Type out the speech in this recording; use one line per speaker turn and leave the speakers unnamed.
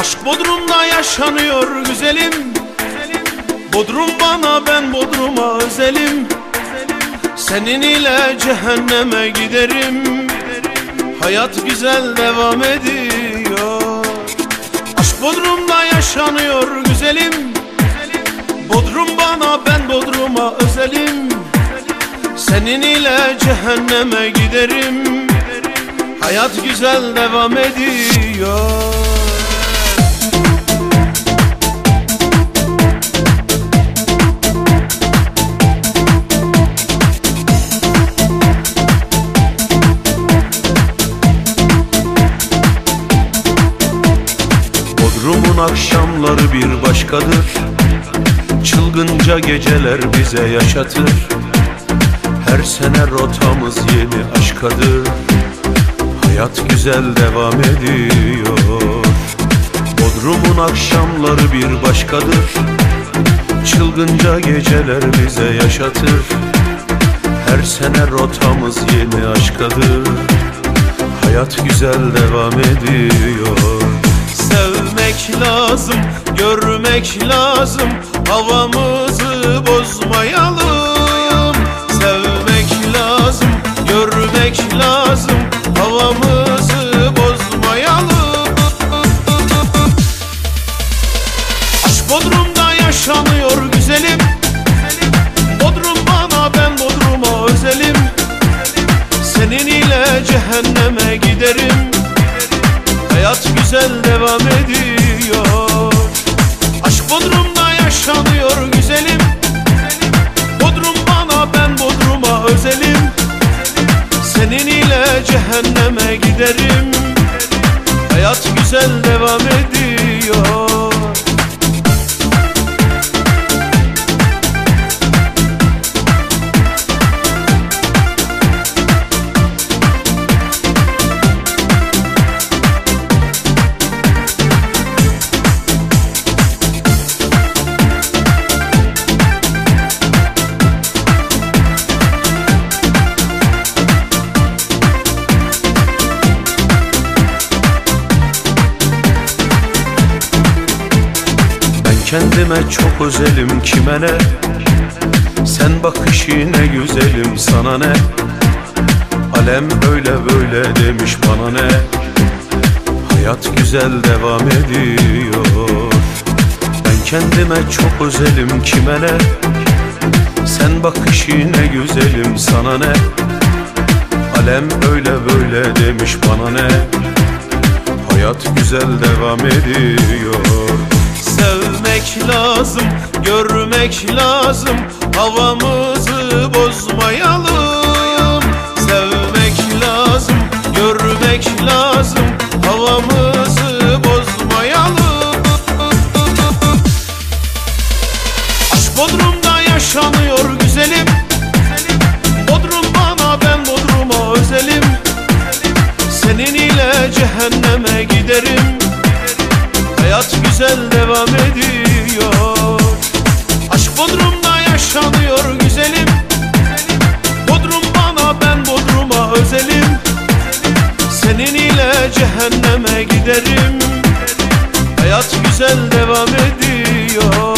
Aşk Bodrum'da yaşanıyor güzelim. Bodrum bana ben Bodrum'a özelim. Senin ile cehenneme giderim. Hayat güzel devam ediyor. Aşk Bodrum'da yaşanıyor güzelim. Bodrum bana ben Bodrum'a özelim. Senin ile cehenneme giderim. Hayat güzel devam ediyor akşamları bir başkadır. Çılgınca geceler bize yaşatır. Her sene rotamız yeni aşkadır. Hayat güzel devam ediyor. Bodrum'un akşamları bir başkadır. Çılgınca geceler bize yaşatır. Her sene rotamız yeni aşkadır. Hayat güzel devam ediyor Sevmek lazım, görmek lazım. Havamızı bozmayalım. Sevmek lazım, görmek lazım. Havamızı bozmayalım. Aşk Bodrum'da yaşanıyor güzelim. Bodrum bana ben Bodrum'a özelim. Senin ile cehenneme giderim. Hayat güzel devam ediyor Aşk Bodrum'da yaşanıyor güzelim. Bodrum bana ben Bodrum'a özelim. Senin ile cehenneme giderim. Hayat güzel devam ediyor kendime çok özelim kime ne? Sen bakışı ne güzelim sana ne? Alem öyle böyle demiş bana ne? Hayat güzel devam ediyor. Ben kendime çok özelim kime ne? Sen bakışı ne güzelim sana ne? Alem öyle böyle demiş bana ne? Hayat güzel devam ediyor Sevmek lazım, görmek lazım. Havamızı bozmayalım. Sevmek lazım, görmek lazım. Havamızı bozmayalım. Aşk Bodrum'da yaşanıyor güzelim. Bodrum bana ben Bodrum'a özelim. Senin ile cehenneme giderim. Hayat güzel devam ediyor Hayat güzel devam ediyor